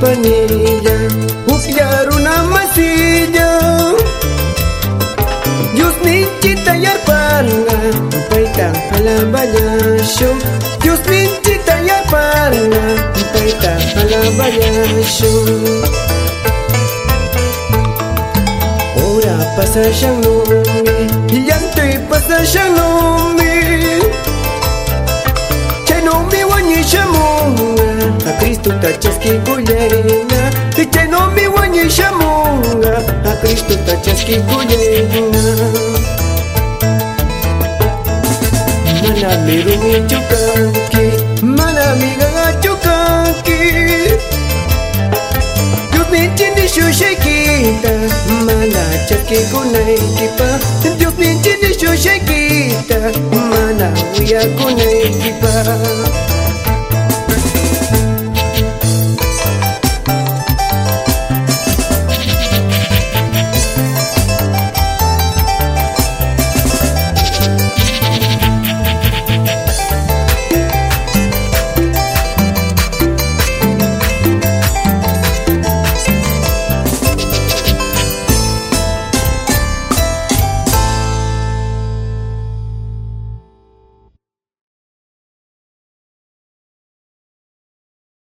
campanilla Upiar una masilla. Dios ninchita yarpanga Paita alabayasho Dios ninchita yarpanga Paita alabayasho Ora pasa shanome Yanto y pasa shanome Chenomi Cristo tachaski gulena Chenomi wanyi shamunga A Cristo tachaski gulena Mana mirumi chukanki Mana miga chukanki ni chini shushekita Mana chaski kunaikipa Dios ni chini shushekita Mana uya kunaikipa